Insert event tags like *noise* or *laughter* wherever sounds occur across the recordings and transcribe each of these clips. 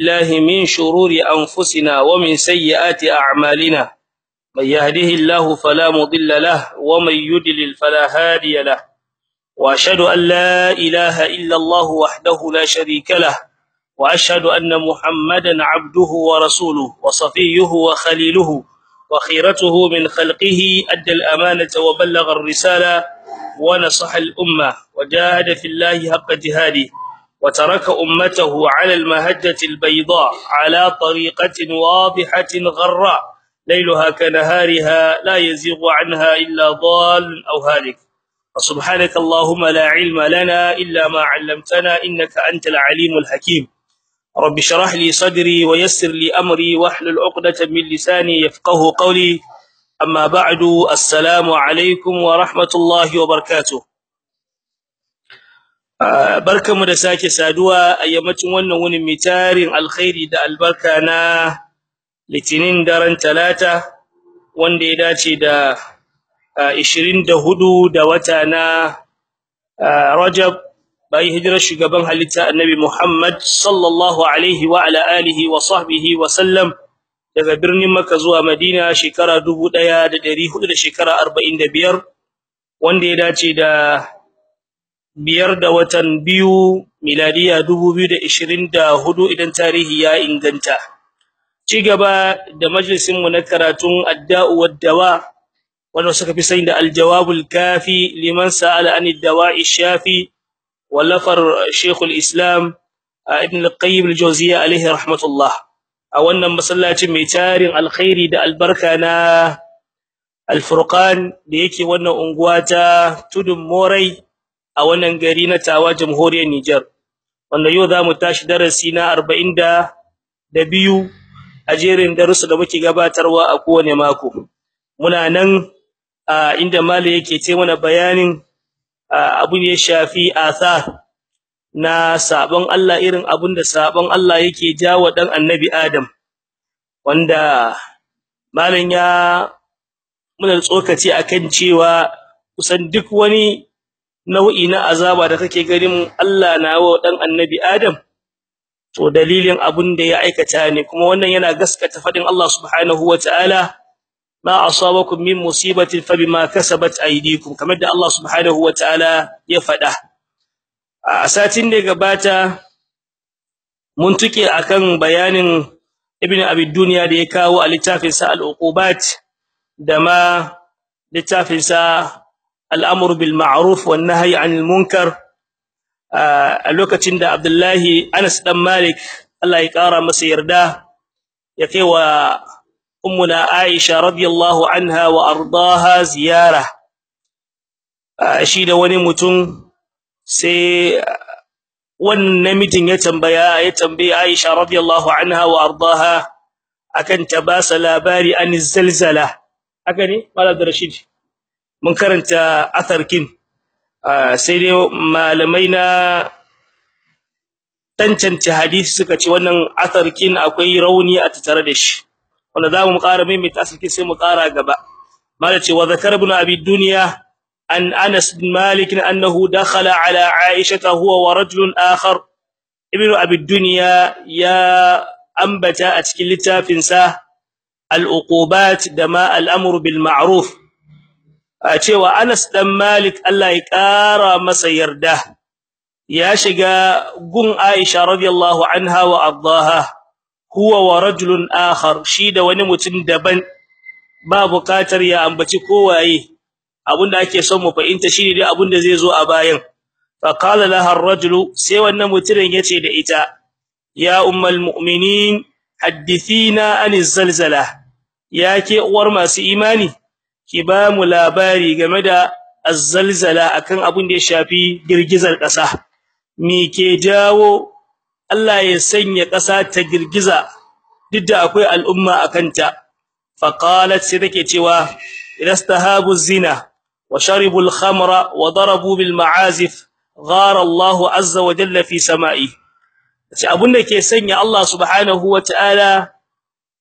الله من شرور أنفسنا ومن سيئات أعمالنا. من يهده الله فلا مضل له ومن يدلل فلا هادي له. وأشهد أن لا إله إلا الله وحده لا شريك له. وأشهد أن محمدا عبده ورسوله وصفيه وخليله وخيرته من خلقه أدى الأمانة وبلغ الرسالة ونصح الأمة وجاهد في الله حق جهاده. وترك أمته على المهجة البيضاء على طريقة واضحة غراء. ليلها كنهارها لا يزيغ عنها إلا ضال أو هالك. وسبحانك اللهم لا علم لنا إلا ما علمتنا إنك أنت العليم الحكيم. رب اشرح لي صدري ويسر لي أمري واحلل عقدة من لساني يفقه قولي. أما بعد السلام عليكم ورحمة الله وبركاته. Barkamu da sake saduwa a yammacin wannan wunin mitarin alkhairi da albarka na litinin daren talata wanda ya dace da 24 da wata na Rajab bayan hijirar shugaban halitta Annabi Muhammad sallallahu alaihi wa ala alihi wa sahbihi wa sallam daga birnin Makka zuwa Madina shekara 1400 da shekara 45 wanda ya dace da biyar da watan biyu miladiya 2024 idan tarihi ya inganta. Ci gaba da majalisin mu na karatun adda'u wad-dawa wanda suka fi sani da al-jawabul kafi liman sa'ala anid dawa'i shafi wallafar Sheikh al-Islam Ibn al-Qayyim al-Jawziyya alayhi rahmatullah. A wannan masallacin mai tarin alkhairi da albarka na al-Furqan da yake wannan unguwa ta Tudun Morai a wannan gari na Tawa Jamhuriyar Niger wanda yau za mu tashi darasi na 40 da biyu a jerin darussa da muke gabatarwa a kowane mako. Muna nan inda malai yake ce mana bayanin abun ya shafi athar na sabon Allah irin abun da sabon Allah yake jawo dan annabi Adam wanda malan ya muna tsokaci akan cewa kusan duk wani nau'i na azaba da kake ganin Allah na wa dan annabi Adam? To dalilin abun da ya aikata ne kuma wannan yana gaskata faɗin Allah subhanahu wataala ma asabakum min musibatin fabima kasabat aydikum kamar da Allah subhanahu wataala ya fada a satin da gabata mun tuke akan bayanin ibn abi dunya da ya kawo a littafin sa al-uqubat da ma littafin sa al-amru bil ma'ruf wan nahyi 'anil munkar. A lokacin da Abdullahi Anas dan Malik Allah ya kara masa yarda ya kai wa ummuna Aisha radiyallahu anha wa ardaha ziyara. Shi da wani mutum sai wannan namijin ya tambaya ya tambaye Aisha radiyallahu anha wa ardaha akan ta ba sa labari an zalzala. Haka ne Malam Rashid? Mun karanta atharkin sai dai malamai na tantance hadisi suka ce wannan atharkin akwai rauni a tattare da shi. Wanda za mu ƙara maimaita asirkin sai mu ƙara gaba. Mala ce wa zakar ibn abi dunya an anas bin malik annahu dakhala ala aisha huwa wa rajulun akhar. Ibn abi dunya ya ambata a cikin littafin sa al-uqubat da ma al-amr bil ma'ruf. A cewa anas dan malik Allah ya ƙara masa yarda ya shiga gun aisha radiyallahu anha wa ardaha huwa wa rajulun akhar shi da wani mutum daban ba buƙatar ya ambaci kowaye abin da ake son mu fahimta shine dai abin da zai zo a bayan. Fa qala laha ar-rajulu sai wannan mutumin ya ce da ita ya ummul mu'minin haddithina aniz zalzala yake uwar masu imani ki ba mu labari game da az-zalzala akan abin da ya shafi girgizar ƙasa. Me ke jawo Allah ya sanya ƙasa ta girgiza? Duk da akwai al'umma akanta faqalat sai take cewa idastahabu zina wa sharibu al-khamra wa darabu bil ma'azif ghara Allah azza wa jalla fi sama'i. Sai abunda ke sanya Allah subhanahu wa ta'ala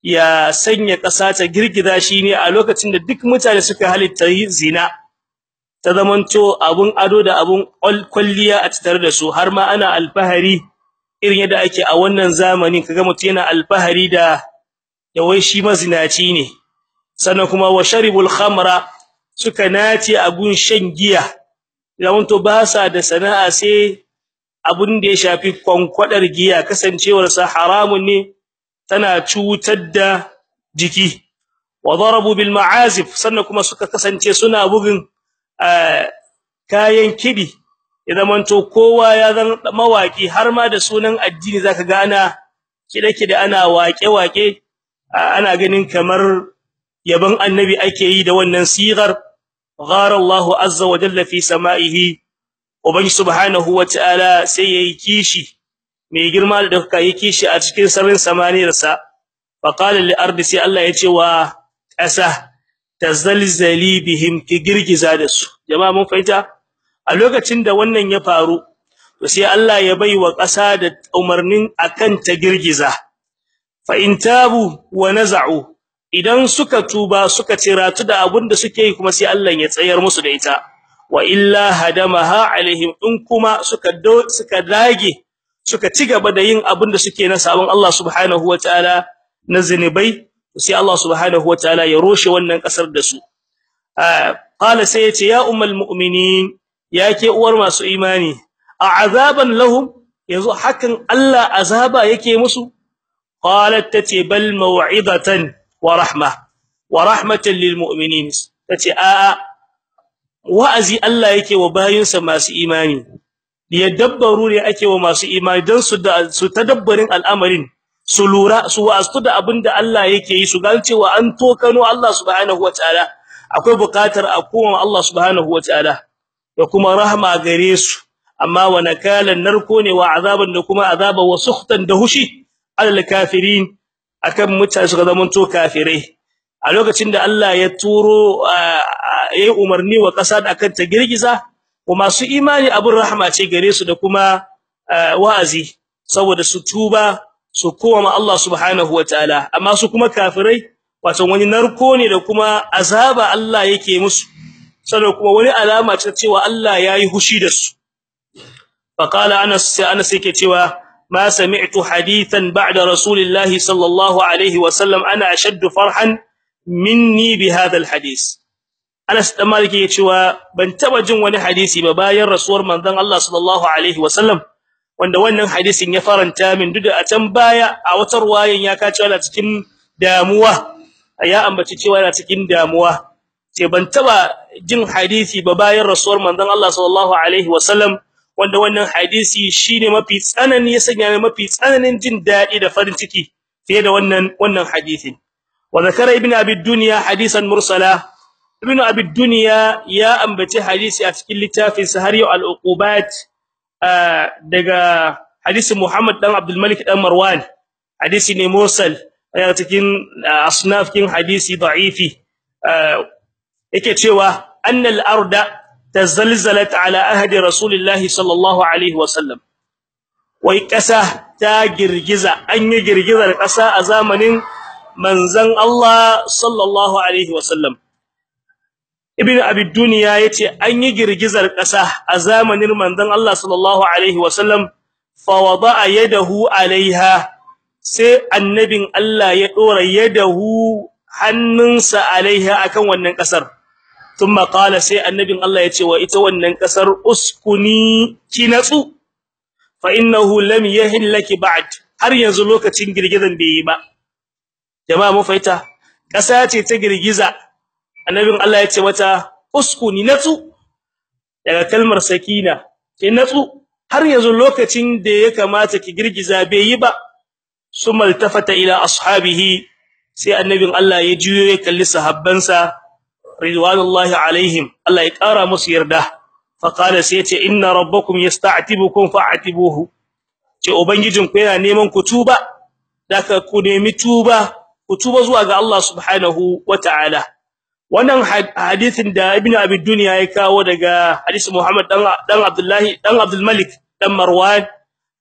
ya sanya ƙasa ta girgiza shine a lokacin da duk mutane suka halitta zina. Ta zamanto abun ado da abun kwalliya a tattare da su har ma ana alfahari irin yadda ake a wannan zamani kaga mutum yana alfahari da da wai shi mazinaci ne. Sannan kuma wa sharibul khamra suka nace a gun shan giya. Yawan to ba sa da sana'a sai abun da ya shafi kwankwadar giya. Kasancewar sa haramun ne tana cutar da jiki. Wa darabu bil ma'azif sannan kuma suka kasance suna bugun kayan kidi idan manto kowa ya zan mawaki har ma da sunan addini zaka ga ana kide kide ana waƙe waƙe ana ganin kamar yaban annabi ake yi da wannan sigar. Ghara Allahu azza wa jalla fi sama'ihi. Ubangi subhanahu wa ta'ala sai yayi kishi mai girma da ɗauka yi kishi a cikin sararin samaniyarsa. Fa qala lil ardi sai Allah ya ce wa ƙasa tazalzali bihim ki girgiza da su. Jama'a mun fahimta? A lokacin da wannan ya faru to sai Allah ya baiwa ƙasa da umarnin akan ta girgiza. Fa in tabu wa naza'u idan suka tuba suka ciratu da abun da suke yi kuma sai Allah ya tsayar musu da ita. Wa illa hadamaha alaihim in kuma suka suka dage suka ci gaba da yin abun da suke na sabon Allah subhanahu wataala na zinubai sai Allah subhanahu wataala ya roshe wannan ƙasar da su. Qala sai ya ce ya ummul mu'minin yake uwar masu imani a'azaban lahum yanzu hakan Allah azaba yake musu? Qalat tace bal maw'idatan wa rahma wa rahmatan lil mu'minin. Tace a wa'azi Allah yake wa bayinsa masu imani. Liyadabbaru ne ake wa masu imani dan su da su tadabbarin al'amarin su lura su wa'astu da abin da Allah yake yi su gan cewa an tokano Allah subhanahu wataala akwai buƙatar a koma Allah subhanahu wataala da kuma rahma gare su. Amma wa nakalan narko ne wa azaban da kuma azaba wa sukhtan da hushi alal kafirin akan mutane suka zama to kafirai. A lokacin da Allah ya turo yayi umarni wa kasa da akan girgiza kuma su imani abun rahma ce gare su da kuma wa'azi saboda su tuba su koma Allah subhanahu wataala amma su kuma kafirai wato wani narko ne da kuma azaba Allah yake musu. Sannan kuma wani alama ce cewa Allah yayi hushi da su. Faqala anas anas yake cewa ma sami'tu hadithan ba'da rasulillahi sallallahu alaihi wa sallam ana ashaddu farhan minni bi hadha alhadith. Anas dan Malik yake cewa ban taba jin wani hadisi ba bayan rasuwar manzon Allah sallallahu alaihi wa sallam wanda wannan hadisin ya faranta min. Duk da a can baya a wata ruwayan ya kace wala cikin damuwa ya ambaci cewa yana cikin damuwa. Sai ban taba jin hadisi ba bayan rasuwar manzon Allah sallallahu alaihi wasallam wanda wannan hadisi shine mafi tsanani ya sanya mafi tsananin jin daɗi da farin ciki fiye da wannan wannan hadisin. Wa zakara ibn abi dunya hadisan mursala ibn abi dunya ya ambaci hadisi a cikin littafin sahari al-uqubat daga hadisin Muhammad dan Abdul Malik dan Marwan. Hadisi ne mursal a cikin asnaf kin hadisi da'ifi. Yake cewa annal arda tazalzalat ala ahdi rasulillahi sallallahu alaihi wasallam. Wai kasa ta girgiza an yi girgizar kasa a zamanin manzon Allah sallallahu alaihi wasallam. Ibn abi dunya ya ce an yi girgizar kasa a zamanin manzon Allah sallallahu alaihi wasallam fa wada'a yadahu alaiha sai annabin Allah ya dora yadahu hannunsa alaiha akan wannan ƙasar thumma qala sai annabin Allah ya ce wa ita wannan ƙasar uskuni kinatsu fa innahu lam yahillaki ba'd. Har yanzu lokacin girgizan bai yi ba. Jama'a mu faita kasa ce ta girgiza. Annabin Allah ya ce mata uskuni natsu. Daga kalmar sakina ki natsu. Har yanzu lokacin da ya kamata ki girgiza bai yi ba summa altafata ila ashabihi sai annabin Allah ya juyo ya kalli sahabbansa ridwanullahi alaihim Allah ya kara musu yarda. Fa qala sai ce inna rabbakum yasta'tibukum fa'tibuhu ce ubangijin ku yana neman ku tuba daka ku nemi tuba ku tuba zuwa ga Allah subhanahu wataala wannan hadisin da ibn abi dunya ya kawo daga hadisi Muhammad dan dan Abdullahi dan Abdul Malik dan Marwan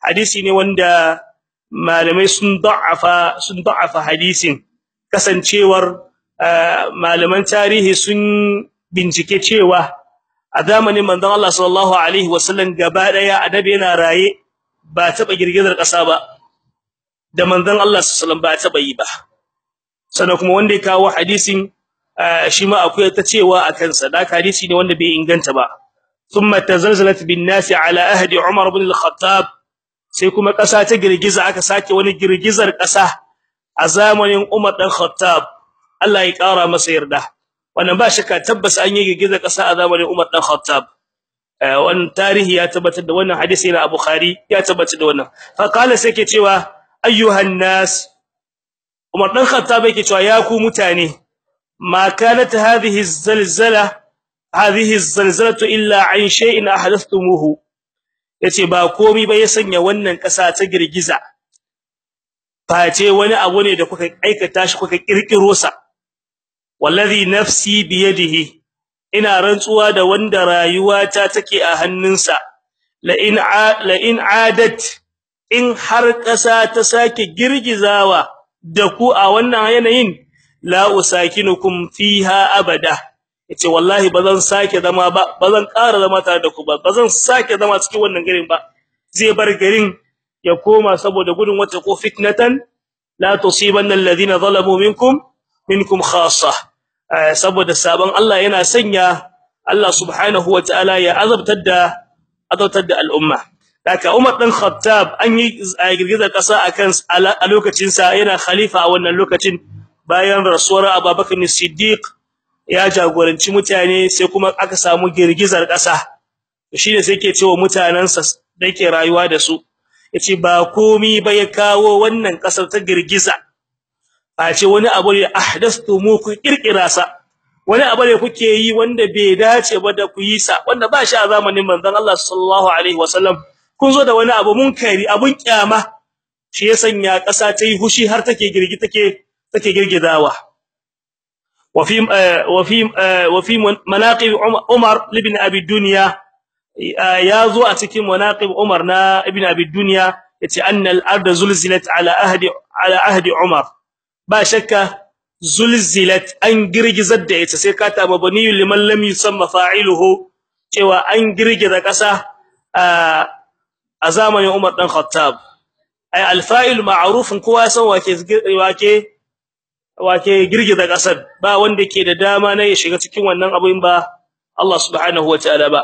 hadisi ne wanda malamai sun da'afa sun da'afa hadisin. Kasancewar malaman tarihi sun bincike cewa a zamanin manzon Allah sallallahu alaihi wasallam gaba ɗaya adabi yana raye ba taba girgizar kasa ba da manzon Allah sallallahu alaihi wasallam ba taba yi ba. Sannan kuma wanda ya kawo hadisin shi ma akwai ta cewa akan sa da hadisi ne wanda bai inganta ba thumma tazalzalat bin nasi ala ahdi umar ibn al-khattab sai kuma kasa ta girgiza aka sake wani girgizar kasa a zamanin umar dan khattab Allah ya kara masa yarda wannan ba shakka tabbas an yi girgizar kasa a zamanin umar dan khattab wannan tarihi ya tabbatar da wannan hadisi na bukhari ya tabbatar da wannan fa kala sai ke cewa ayyuhan nas umar dan khattab yake cewa ya ku mutane ما كانت هذه الزلزله هذه الزلزله الا عن شيء احدثتموه yace ba komai ba ya sanya wannan kasa ta girgiza face wani abu ne da kuka aikata shi kuka kirkiro sa wallazi nafsi biyadihi ina rantsuwa da wanda rayuwata take a hannunsa la in la in adat in har kasa ta sake girgizawa da ku a wannan yanayin la usakinukum fiha abada. Yace wallahi bazan sake zama ba bazan ƙara zama tare da ku ba bazan sake zama cikin wannan garin ba. Zai bar garin ya koma saboda gudun wata ko fitnatan la tusibanna alladhina zalamu minkum minkum khassa. Saboda sabon Allah yana sanya Allah subhanahu wataala ya azabtar da azabtar da al'umma. Haka Umar dan Khattab an yi girgizar kasa akan a lokacin sa yana khalifa a wannan lokacin. Bayan rasuwar Abubakar Siddiq ya jagoranci mutane sai kuma aka samu girgizar ƙasa. Shine sai yake cewa mutanansa da yake rayuwa da su ya ce ba komi ba ya kawo wannan ƙasar ta girgiza. A ce wani abu ne ahdathtumu ku kirkira sa wani abu ne kuke yi wanda bai dace ba da ku yi sa wanda ba shi a zamanin manzon Allah sallallahu alaihi wasallam. Kun zo da wani abu munkari abun kyama shi ya sanya ƙasa ta yi hushi har take girgi take take girgizawa wa fi wa fi wa fi manaqib umar ibn abi dunya ya zo a cikin manaqib umar na ibn abi dunya ya ce annal arda zulzilat ala ahdi ala ahdi umar ba shakka zulzilat an girgizar da ita sai ka taba baniyu liman lam yusamma fa'iluhu cewa an girgiza kasa a zamanin umar dan khattab ai alfa'il ma'rufun kowa san wake wake wake girgiza ƙasar ba wanda ke da dama na ya shiga cikin wannan abin ba Allah subhanahu wataala ba.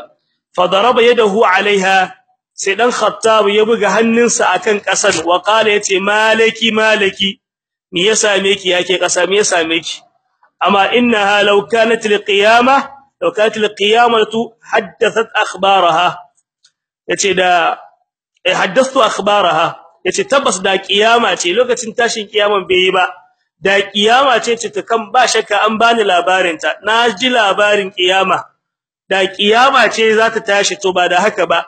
Fa daraba yadahu alaiha sai dan khattab ya buga hannunsa akan ƙasar wa qala ya ce malaki malaki me ya same ki yake kasa me ya same ki? Amma innaha law kanat liqiyamah law kanat liqiyamatu haddathat akhbaraha. Yace da haddathu akhbaraha. Yace tabbas da kiyama ce lokacin tashin kiyaman bai yi ba. Da kiyama ce kan ba shakka an bani labarin ta na ji labarin kiyama. Da kiyama ce za ta tashi to ba da haka ba.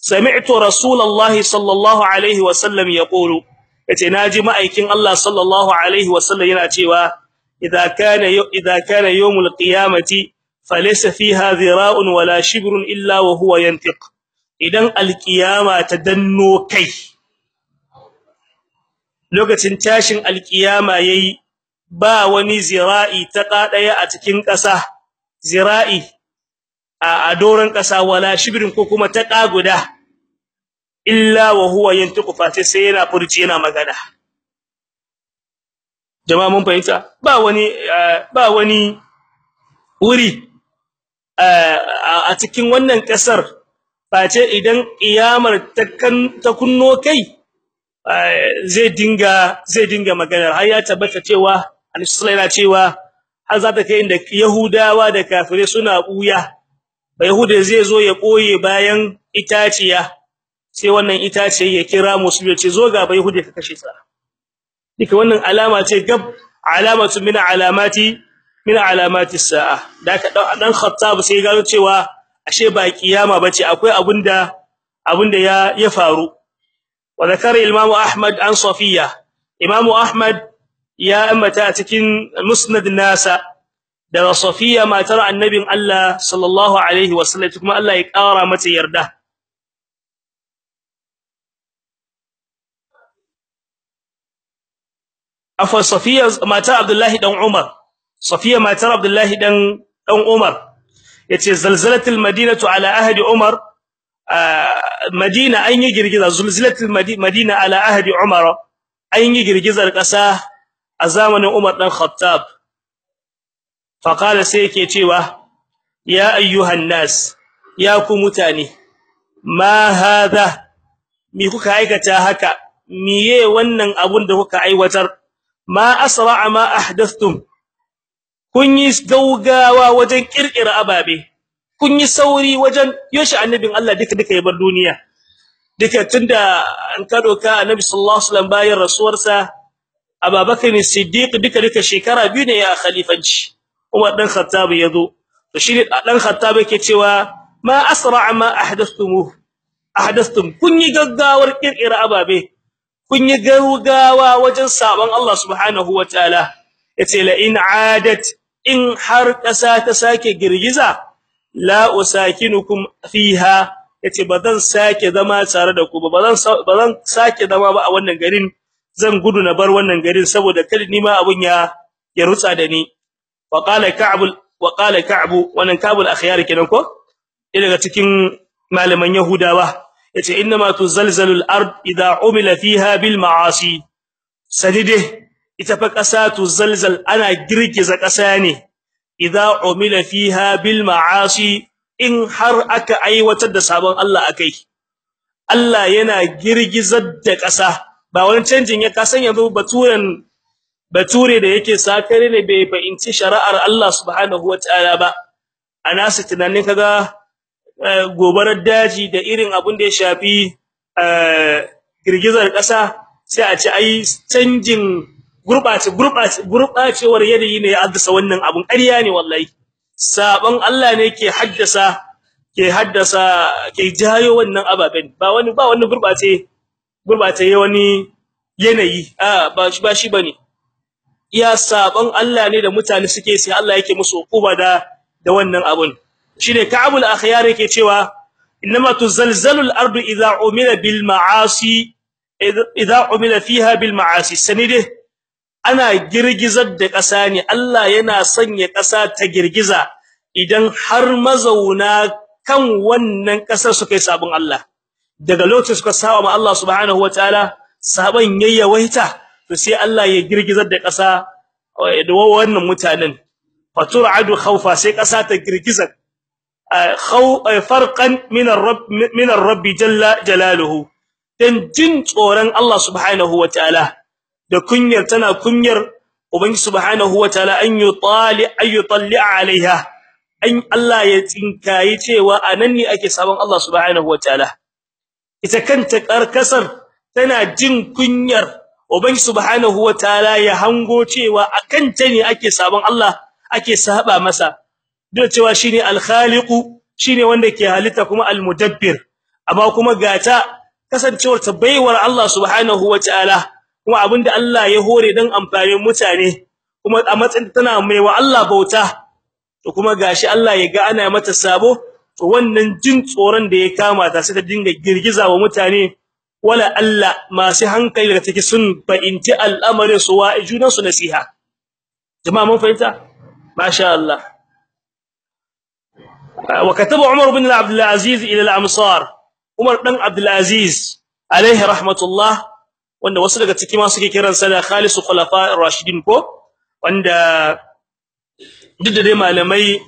Sami'tu rasulullahi sallallahu alaihi wasallam yaqulu ya ce na ji ma'aikin Allah sallallahu alaihi wasallam yana cewa idza kana idza kana yawmul qiyamati falaysa fiha dhira'un wala shibrun illa wa huwa yantiq idan alqiyama ta danno kai lokacin tashin alkiyama yayi ba wani zira'i ta kadaya a cikin ƙasa. Zira'i a doran ƙasa wala shibrin ko kuma ta guda. Illa wa huwa yantiqu fati sai yana furci yana magana. Jama'a mun fahimta? Ba wani ba wani wuri a cikin wannan ƙasar face idan kiyamar ta ta kunno kai zai dinga zai dinga magana har ya tabbata cewa Annabi yana cewa har za ta kai inda Yahudawa da kafirai suna buya ba Yahuda zai zo ya koye bayan itaciya sai wannan itace ya kira musulmi ce zo ga bai Yahuda ka kashe sa dika wannan alama ce gab alamatu min alamati min alamati sa'a. Da ka dan Khattab sai gano cewa ashe ba kiyama bace akwai abunda abunda ya ya faru. وذكر الامام احمد عن صفيه امام احمد يا امتا cikin musnad nasa da safiya matar annabin Allah sallallahu alaihi wasallam kuma Allah ya kara mata yarda afa safiya matar abdullahi dan umar safiya matar abdullahi dan dan umar yace zalzalatul madinatu ala ahdi umar Madina an yi girgiza zulzilatul Madina ala ahdi Umar an yi girgizar kasa a zamanin Umar dan Khattab fa qala sai yake cewa ya ayyuhan nas ya ku mutane ma hadha mi kuka aikata haka miye wannan abun da kuka aiwatar ma asra'a ma ahdathtum kun yi gaugawa wajen kirkira ababe kun yi sauri wajen yoshi annabin Allah duka duka ya bar duniya. Duka tunda an ka doka annabi sallallahu alaihi wasallam bayan rasuwarsa Abubakar Siddiq duka duka shekara biyu ne ya khalifanci. Umar dan Khattab ya zo to shi dan Khattab yake cewa ma asra'a ma ahdathtum ahdathtum. Kun yi gaggawar kirkira ababe. Kun yi gaugawa wajen sabon Allah subhanahu wataala ya ce la in adat in har kasa ta sake girgiza la usakinukum fiha ya ce bazan sake zama tare da ku ba bazan bazan sake zama ba a wannan garin zan gudu na bar wannan garin saboda kada ni ma abun ya ya rutsa da ni. Wa qala ka'b wa qala ka'b wannan ka'bul akhyar kenan ko? Daga cikin malaman yahudawa ya ce inma tuzalzalu al-ard idha umila fiha bil ma'asi. Sadide ita fa kasa tuzalzal ana girgiza kasa ne. Idza umila fiha bil ma'asi in har aka aiwatar da sabon Allah akai Allah yana girgizar da ƙasa ba wani canjin ya kasan yanzu baturen bature da yake sakare ne bai fahimci shari'ar Allah subhanahu wataala ba ana su tunanin kaga gobarar daji da irin abun da ya shafi girgizar ƙasa sai a ce ai canjin gurbace gurbace gurbacewar yanayi ne ya haddasa wannan abun. Ƙarya ne wallahi. Sabon Allah ne ke haddasa ke haddasa ke jayo wannan ababen. Ba wani ba wani gurbace gurbace wani yanayi. A ba shi ba shi ba ne iya sabon Allah ne da mutane suke sai Allah yake musu hukuma da da wannan abun. Shine ka'abul akhyar yake cewa inma tuzalzalu al-ardu idha umila bil ma'asi idha umila fiha bil ma'asi. Sanide ana girgizar da ƙasa ne Allah yana sanya ƙasa ta girgiza idan har mazauna kan wannan ƙasar suka yi sabon Allah. Daga lokacin suka saba ma Allah subhanahu wataala saban yayyawaita to sai Allah ya girgizar da ƙasa da wannan mutanen. Fatur'adu khawfa sai ƙasa ta girgiza khaw farqan min ar-rabb min ar-rabb jalla jalaluhu. Dan jin tsoron Allah subhanahu wataala da kunyar tana kunyar ubangi subhanahu wataala an yutali ayutalli alaiha. An Allah ya tsinkayi cewa a nan ne ake sabon Allah subhanahu wataala ita kanta karkasar tana jin kunyar ubangi subhanahu wataala ya hango cewa akan ta ne ake sabon Allah ake saba masa. Duk cewa shine al-khaliqu shine wanda ke halitta kuma al-mudabbir. Amma kuma gata kasancewar ta baiwar Allah subhanahu wataala kuma abin da Allah ya hore dan amfanin mutane kuma a matsayin tana mai wa Allah bauta to kuma gashi Allah ya ga ana mata sabo to wannan jin tsoron da ya kama ta sai ta dinga girgiza wa mutane wala Allah masu hankali da take sun fa'inti al'amarin su wa junan su nasiha. Jama'a mun fahimta? Masha Allah. Wa kataba Umar ibn Abdul Aziz ila al-amsar. Umar dan Abdul Aziz alaihi rahmatullah wanda wasu daga cikin ma suke kiran sa da khalisu khulafa ar-rashidin ko? Wanda duk da dai malamai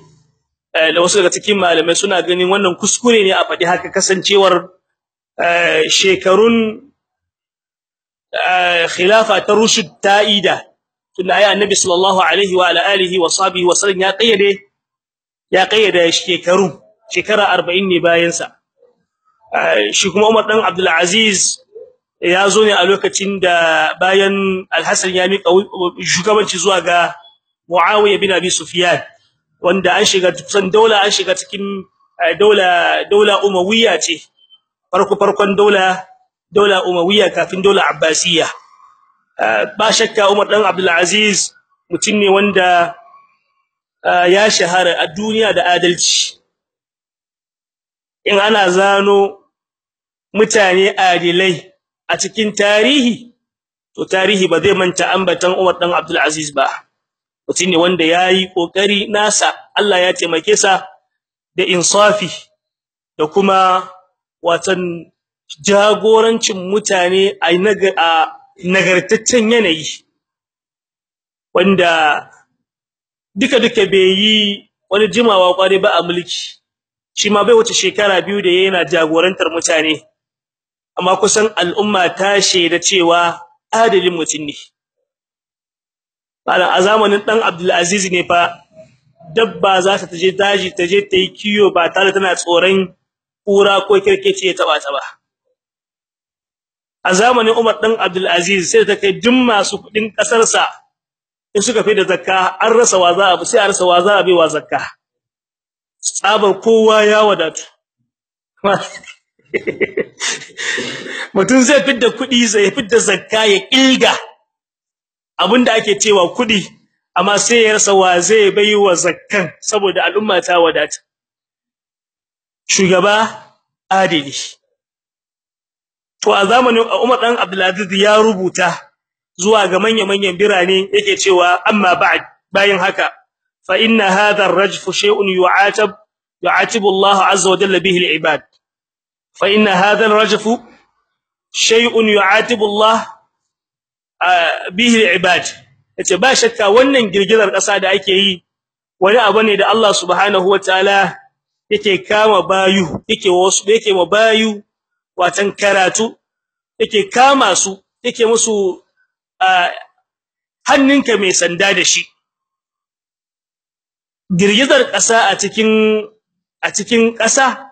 da wasu daga cikin malamai suna ganin wannan kuskure ne a faɗi haka kasancewar shekarun khilafa ta rushd ta'ida tunda ayi annabi sallallahu alaihi wa alihi wa sahbihi wa sallam ya kayyade ya kayyade shekaru shekara 40 ne bayan sa shi kuma Umar dan Abdul Aziz ya zo ne a lokacin da bayan Al-Hasan ya mika shugabanci zuwa ga Muawiya bin Abi Sufyan wanda an shiga kusan daula an shiga cikin daula daula Umayya ce. Farko farkon daula daula Umayya kafin daula Abbasiyya. Ba shakka Umar dan Abdul Aziz mutum ne wanda ya shahara a duniya da adalci. In ana zano mutane adilai a cikin tarihi to tarihi ba zai manta ambatan Umar dan Abdul Aziz ba. Mutum ne wanda yayi ƙoƙari nasa Allah ya taimake sa da insafi da kuma watan jagorancin mutane a nagartaccen yanayi wanda duka duka bai yi wani jimawa kware ba a mulki. Shi ma bai wuce shekara biyu da yana jagorantar mutane. Amma kusan al'umma ta shaida cewa adalin mutum ne. A zamanin dan Abdul Aziz ne fa dabba za ta je daji ta je ta yi kiyo ba tare tana tsoron kura ko kirkece ya taba ta ba. A zamanin Umar dan Abdul Aziz sai ta kai duk masu kuɗin ƙasar sa in suka fi da zakka an rasa wa za a sai a rasa wa za a bai wa zakka. Tsabar kowa ya wadatu. *laughs* mutum zai fidda kuɗi zai fidda zakka ya kilga abin da ake cewa kuɗi amma sai ya rasa wa zai bai wa zakkan saboda al'umma ta wadata. Shugaba adili. To a zamanin Umar dan Abdulaziz ya rubuta zuwa ga manyan birane yake cewa amma ba'd. Bayan haka fa inna hadha ar-rajf shay'un yu'atab yu'atibu Allah azza wa jalla bihi al-ibad. Fa inna hadha ar-rajf shay'un yu'atibu Allah al-ibad. Yace ba shakka wannan girgizar kasa da ake yi wani abu ne da Allah subhanahu wataala yake kama bayu yake wasu yake ma bayu watan karatu yake kama su yake musu hannunka mai sanda da shi. Girgizar kasa a cikin a cikin kasa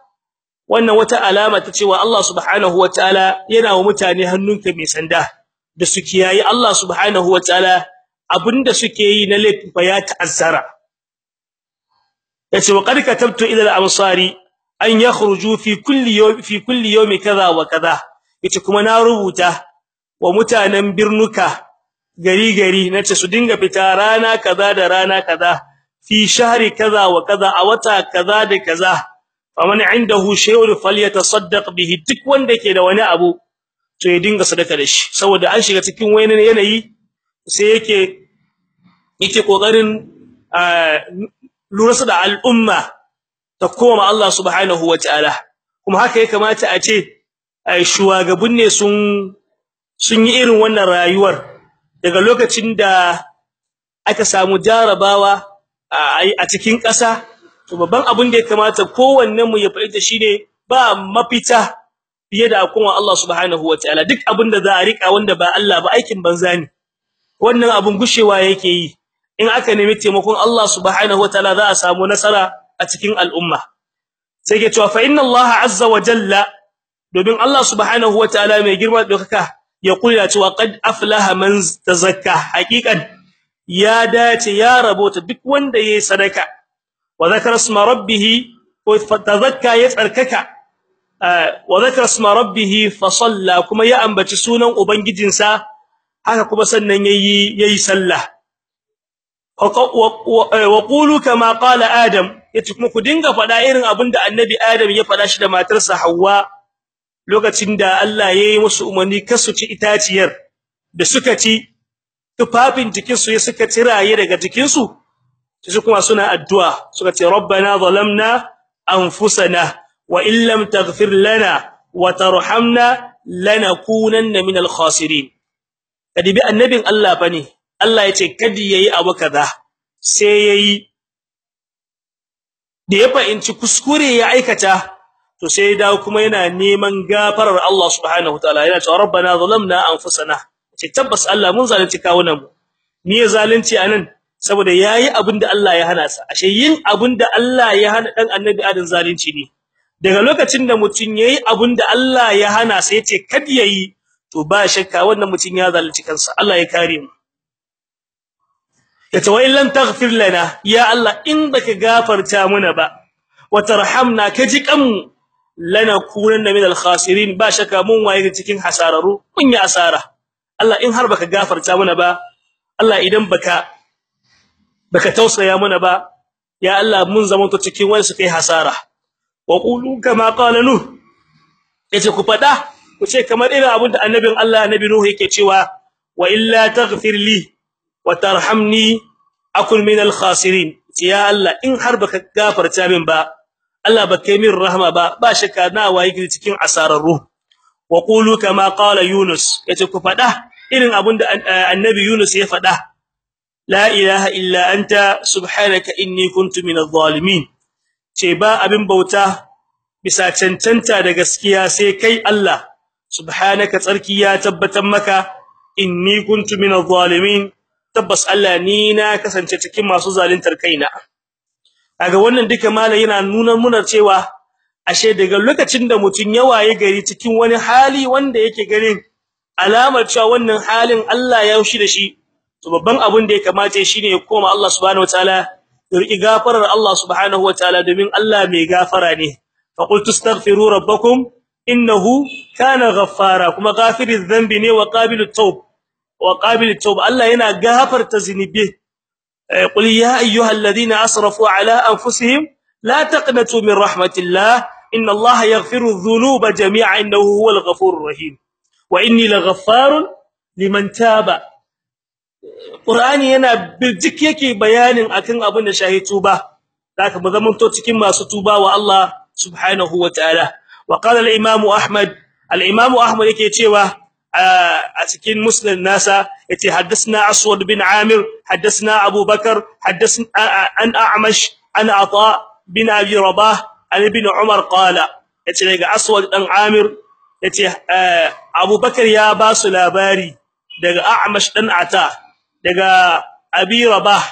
wannan wata alama ta cewa Allah subhanahu wataala yana wa mutane hannunka mai sanda da su kiyayi Allah subhanahu wataala abin da suke yi na laifi fa ya ta'azzara. Yace wa qad katabtu ila al-amsari an yakhruju fi kulli yawm fi kulli yawmi kaza wa kaza. Yace kuma na rubuta wa mutanen birnuka gari gari nace su dinga fita rana kaza da rana kaza fi shahri kaza wa kaza a wata kaza da kaza. Faman indahu shay'un falyatasaddaq bihi duk wanda ke da wani abu to ya dinga sadaka da shi. Saboda an shiga cikin wani yanayi sai yake yake ƙoƙarin lura da al'umma ta koma Allah subhanahu wataala kuma haka ya kamata a ce shugaban ne sun sun yi irin wannan rayuwar. Daga lokacin da aka samu jarabawa a cikin ƙasa to babban abin da ya kamata kowanne mu ya fahimta shine ba mafita fiye da akuma Allah subhanahu wataala duk abin da za a riƙa wanda ba Allah ba aikin banza ne. Wannan abun gushewa yake yi. In aka nemi taimakon Allah subhanahu wataala za a samu nasara a cikin al'umma. Sai ke cewa fa inna Allah azza wa jalla domin Allah subhanahu wataala mai girma dokaka ya kula cewa qad aflaha man tazakka. Haqiqan ya dace ya rabota duk wanda yayi sadaka. Wa zakara isma rabbih ko tazakka ya tsarkaka wa zakara isma rabbih fa ya ambaci sunan ubangijinsa haka kuma sannan yayi yayi sallah wa qulu kama qala adam ya ce kuma ku dinga fada irin abin da annabi adam ya fada shi da matarsa Hawwa lokacin da Allah yayi musu umarni kasu ci itaciyar da suka ci tufafin jikin su suka tiraye daga jikin su kuma suna addu'a suka ce rabbana zalamna anfusana wa in lam taghfir lana wa tarhamna lanakunanna minal khasirin. Kadibi annabin Allah ba ne Allah ya ce kadi yayi abu kaza sai yayi. Da ya fahimci kuskure ya aikata to sai dawo kuma yana neman gafarar Allah subhanahu wataala yana cewa rabbana zalamna anfusana. Ce tabbas Allah mun zalunci kawunan mu me zalunci a nan saboda yayi abin da Allah ya hana sa. Ashe yin abin da Allah ya hana dan annabi adam zalunci ne. Daga lokacin da mutun yayi abin da Allah ya hana sai ya ce kad yayi to ba shakka wannan mutun ya zalunci kansa. Allah ya kare mu. Yace wa illam taghfir lana ya Allah in baka gafarta muna ba wa tarhamna kaji kanmu lanakunanna minal khasirin. Ba shakka mun waye cikin hasararu mun yi asara. Allah in har baka gafarta muna ba Allah idan baka baka tausaya muna ba ya Allah mun zama to cikin wani su kai hasara. Wa qulu kama qala nuh. Yace ku fada ku ce kamar irin abin da annabin Allah annabi nuh yake cewa wa illa taghfir li wa tarhamni akun minal khasirin ya Allah in har baka gafarta min ba Allah ba kai min rahma ba ba shakka na waye cikin asararru. Wa qulu kama qala yunus. Yace ku fada irin abin da annabi yunus ya fada la ilaha illa anta subhanaka inni kuntu minadh zalimin. Ce ba abin bauta bisa cancanta da gaskiya sai kai Allah. Subhanaka tsarki ya tabbatar maka inni kuntu minadh zalimin. Tabbas Allah ni na kasance cikin masu zaluntar kaina. Kaga wannan duka malai yana nuna muna cewa ashe daga lokacin da mutun ya waye gari cikin wani hali wanda yake garin alamar cewa wannan halin Allah ya yushi da shi to babban abin da ya kamata shine ya koma Allah subhanahu wataala riki gafarar Allah subhanahu wataala domin Allah mai gafara ne. Fa qultu astaghfiru rabbakum innahu kana ghaffara kuma ghafiriz dhanbi ne wa qabilut tawb wa qabilut tawb. Allah yana gafarta zinubi qul ya ayyuhalladhina asrafu ala anfusihim la taqnatu min rahmatillah Allah yaghfiru dhunuba jami'an innahu huwal ghafurur rahim. Wa inni laghaffarun liman taba. Qur'ani yana birjik yake bayanin akan abin da shahi tuba. Zaka mu zamanto cikin masu tuba wa Allah subhanahu wa ta'ala. Wa qala al-imam Ahmad al-imam Ahmad yake cewa a cikin muslim nasa ya ce haddathna Aswad bin Amir haddathna Abu Bakar an A'mash an Ata bin Abi Rabah an ibn Umar qala. Yace daga Aswad dan Amir ya ce Abu Bakar ya ba su labari daga A'mash dan Ata. Daga Abi Rabah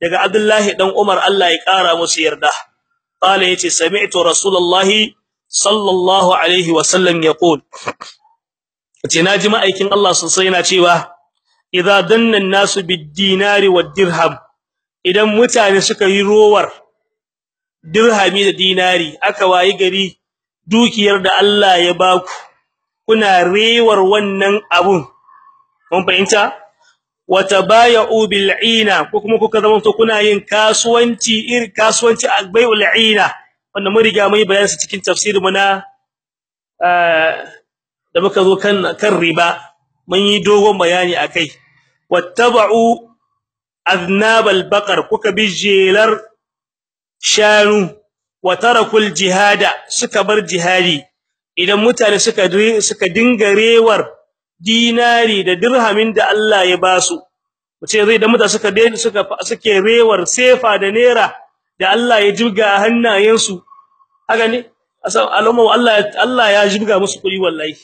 daga Abdullahi dan Umar Allah ya kara musu yarda. Qala ya ce sami'tu Rasulullahi sallallahu alaihi wasallam yaqul. Yace na ji ma'aikin Allah sosai yana cewa idza danna an-nasu bid-dinari wad-dirham idan mutane suka yi rowar dirhami da dinari aka wayi gari dukiyar da Allah ya baku kuna rewar wannan abun. Kun fahimta? Watabaya'u bil'ina ko kuma kuka zama to kuna yin kasuwanci ir kasuwanci albai'ul 'ina. Wanda mun riga mai bayan su cikin tafsirin mu na da muka zo kan kan riba mun yi dogon bayani akai wattaba'u aznabal baqar kuka bi jelar shanu. Wa tarakul jihada suka bar jihadi. Idan mutane suka suka dinga rewar dinari da dirhamin da Allah ya ba su. Muce zai da mutane suka dai suka suke rewar sefa da naira da Allah ya jibga hannayensu. Haka ne? Asan al'umma Allah Allah ya jibga musu kuɗi wallahi.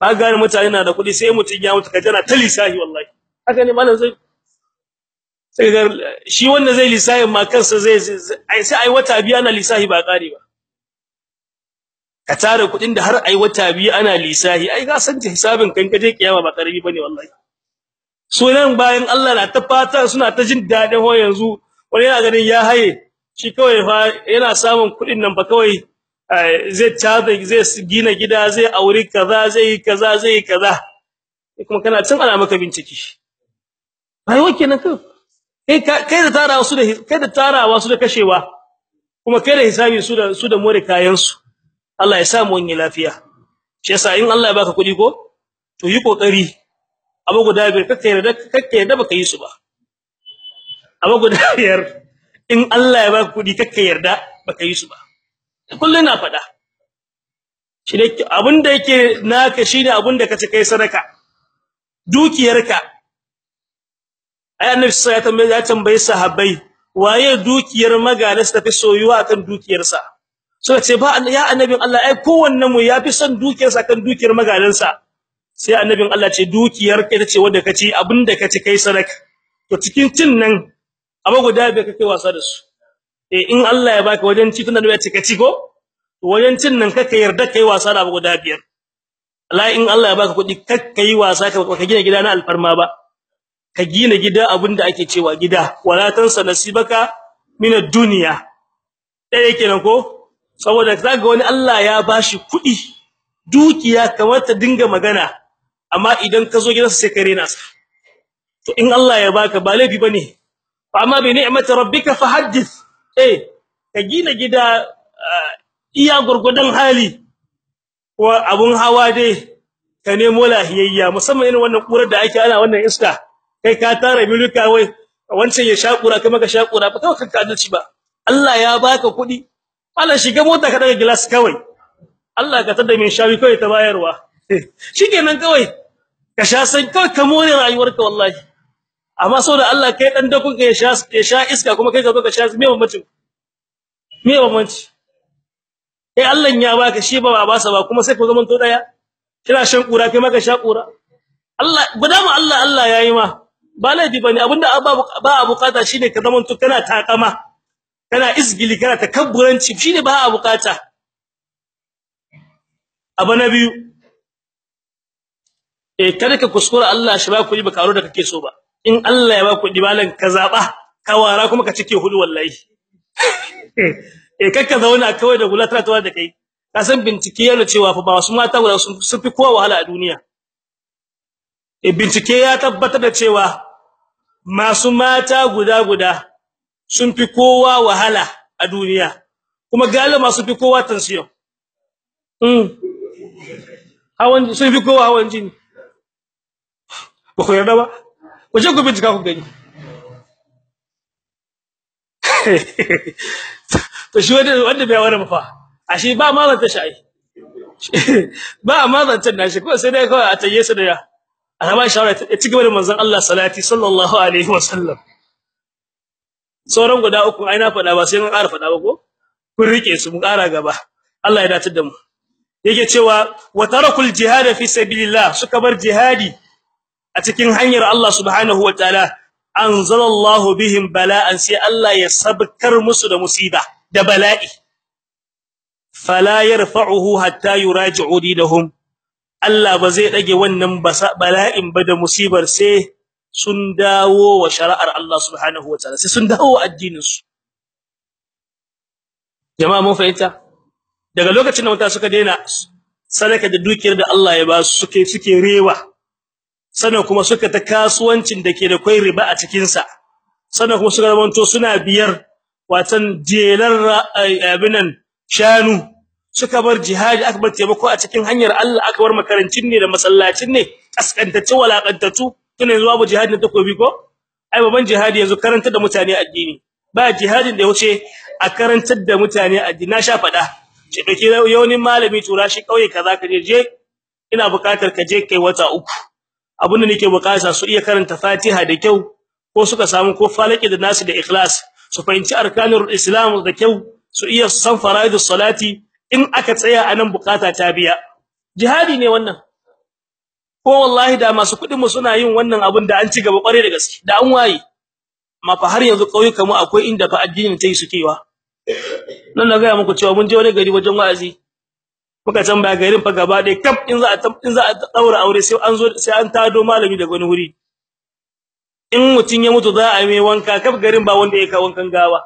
Ba gane mutane na da kuɗi sai mutun ya mutu kajana ta lisahi wallahi. Haka ne malam sai sai ga shi wanda zai lisahi ma kansa zai ai sai ai wata biya ana lisahi ba kare ba. Ka tare kuɗin da har ai wata biyu ana lisahi ai ga san hisabin kan kaje kiyama ba karɓi ba ne wallahi. So nan bayan Allah na ta fata suna ta jin daɗin ho yanzu. Wani yana ganin ya haye shi kawai fa yana samun kuɗin nan fa kawai zai tada zai gina gida zai aure kaza zai kaza zai kaza. Kuma kana cin ana maka bincike. Ai wake nan kai kai da tarawa su da kai da tarawa su da kashewa kuma kai da hisabi su da su da more kayan su Allah ya samu wani lafiya. Shi yasa in Allah ya baka kuɗi ko to yi ƙoƙari abu guda biyar kake yarda kake yarda baka yi su ba. Abu guda *laughs* biyar in Allah ya baka kuɗi kake yarda baka yi su ba. Kullun na fada shi ne abin da yake naka shine abin da kace kai sadaka. Dukiyarka. Ai annabi sai ya tambaye sahabbai waye dukiyar magalas tafi soyuwa akan dukiyarsa? Suka ce ba ya annabin Allah ai kowanne mu yafi son dukiyarsa kan dukiyar magalansa sai annabin Allah ce dukiyar kai tace wanda kace abin da kace kai sadaka. To cikin cin nan abu guda bai kake wasa da su. Eh in Allah ya baka wajen ci tunda ya ce kaci ko? To wajen cin nan kake yarda kai wasa da abu guda biyar. Allah in Allah ya baka kuɗi kake yi wasa ka gina gida na alfarma ba. Ka gina gida abin da ake cewa gida. Wala tansa nasibaka min ad-dunya dai kenan ko? Saboda zaga wani Allah ya bashi kuɗi dukiya kamar ta dinga magana amma idan ka zo gidansa sai ka rena sa. To in Allah ya baka ba laifi ba ne fa amma bi ni'mati rabbika fahaddith eh ka gina gida iya gurgudan hali ko abun hawa dai ka nemo lahiyayya musamman irin wannan kurar da ake ana wannan iska. Kai ka tara miluka wai wancan ya shakura kai maka shakura ba kawai kanka adalci ba. Allah ya baka kuɗi Allah shiga mota ka daga glass kawai. Allah ka tada min shawi kawai ta bayarwa. *laughs* Shikenan kawai ka sha san kawai ka more rayuwarka wallahi. Amma saboda Allah kai dan da kuka sha ya sha iska kuma kai ka zo ka sha me bambanci me bambanci? Eh Allah ya baka shi ba ba sa ba kuma sai ku zaman to ɗaya kina shan kura kai maka sha kura Allah guda mu Allah Allah yayi ma. Ba laifi ba ne abin da ba a buƙata shine ka zaman to kana takama. Kana isgili kana takabburanci shine ba a buƙata. Abu na biyu eh kada ka kuskura Allah shi ba ku ba karo da kake so ba. In Allah ya ba ku dibalan ka zaba ka wara kuma ka cike huɗu wallahi. *laughs* Eh kakka zauna kawai da gulata tawa da kai. Ka san bincike yana cewa fa ba wasu mata guda sun fi kowa wahala a duniya. Eh bincike ya tabbatar da cewa masu mata guda guda sun fi kowa wahala a duniya. Kuma galiba masu fi kowa tension mm hawan sun fi kowa hawan jini. Ba ku yarda ba? Ku je ku bincika ku gani. *laughs* To shi wanda wanda bai wara fa ashe ba ma zan ta shi *laughs* ba ma zan ta nashi ko sai dai kawai a taye su da ya. Ana ba shawara ta ci gaba da manzon Allah salati sallallahu alaihi wasallam. Sauran guda uku ai na fada ba sai mun ƙara fada ba ko? Kun riƙe su mun ƙara gaba. Allah ya dace da mu. Yake cewa wa tarakul jihad fi sabilillah suka bar jihadi a cikin hanyar Allah subhanahu wataala anzalallahu bihim bala'an sai Allah ya sabkar musu da musiba da bala'i. Fala yarfa'uhu hatta yuraji'u dinahum. Allah ba zai dage wannan bala'in ba da musibar sai sun dawo wa shari'ar Allah subhanahu wataala sai sun dawo addinin su jama'a mun fahimta? Daga lokacin da mutane suka daina sadaka da dukiyar da Allah ya ba su suke suke rewa sannan kuma suka ta kasuwancin da ke da kai riba a cikin sa sannan kuma suka zamanto suna biyar watan jelar abinan shanu suka bar jihadi aka bar taimako a cikin hanyar Allah aka bar makarancin ne da masallacin ne kaskantace walakantatu tun yanzu babu jihadi na takobi ko? Ai baban jihadi yanzu karantar da mutane addini. Ba jihadin da ya a karantar da mutane addini. Na sha fada ce ɗauke yawnin malami tura shi kauye kaza ka je ina buƙatar ka je kai wata uku. Abin da nake buƙata su iya karanta Fatiha da kyau ko suka samu ko falaki da nasu da ikhlas su fahimci arkanul islam da kyau su iya san faraidus salati. In aka tsaya a nan buƙata ta biya. Jihadi ne wannan. Ko wallahi da masu kuɗin mu suna yin wannan abin da an ci gaba kware da gaske da an waye. Amma fa har yanzu kauyuka mu akwai inda fa addinin tayi suke wa. Nan na ga muku cewa mun je wani gari wajen wa'azi muka tambaya garin fa gaba ɗaya kaf in za a in za a daura aure sai an zo sai an tado malami daga wani wuri. In mutun ya mutu za a mai wanka kaf garin ba wanda yake wankan gawa.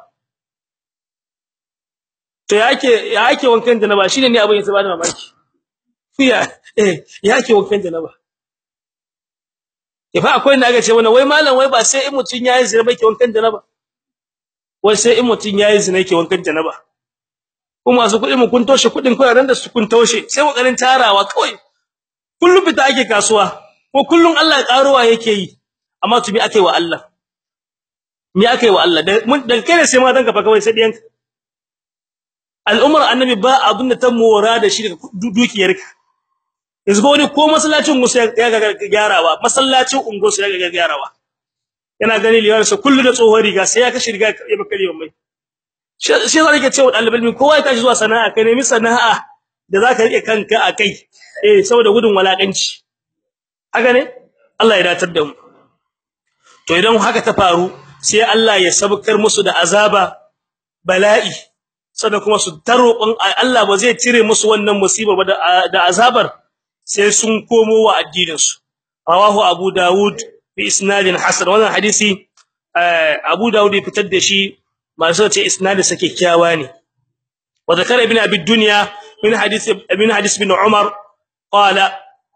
To yake yake wankan janaba? Shine ne abin yasa ba da mamaki. Eh yake wankan janaba? Ifa akwai inda aka ce mana wai malam wai ba sai in mutun yayi zina ba ke wankan janaba? Wai sai in mutun yayi zina yake wankan janaba. Kuma su kuɗin mu kun toshe kuɗin ko ran da su kun toshe sai ƙoƙarin tarawa kawai. Kullum fita ake kasuwa ko kullun Allah ya karuwa yake yi. Amma to bi akai wa Allah? Me akai wa Allah? Da mun da kai sai ma dan ka fa kawai sai diyanka al'umar annabi ba abin da ta mora da shi daga dukiyarka. Yanzu wani ko masallacin musu ya ga gyarawa masallacin ungo su ga gyarawa. Yana gani liwar sa kullu da tsohon riga sai ya kashi riga ya baka liwan mai. Shi zai riƙe cewa ɗalibai kowa ya tashi zuwa sana'a kai nemi sana'a da zaka riƙe kanka akai eh saboda gudun walakanci haka ne? Allah ya datar da mu. To idan haka ta faru sai Allah ya sabkar musu da azaba bala'i sannan kuma su tarokon Allah ba zai cire musu wannan musibar ba da azabar. Sai sun komo wa addinin su rawahu abu daud bi isnadin hasan. Wannan hadisi abu daud ya fitar da shi masu ce isnadin sa kyakkyawa ne. Wa zakara ibn abi dunya min hadith ibn hadith bin umar qala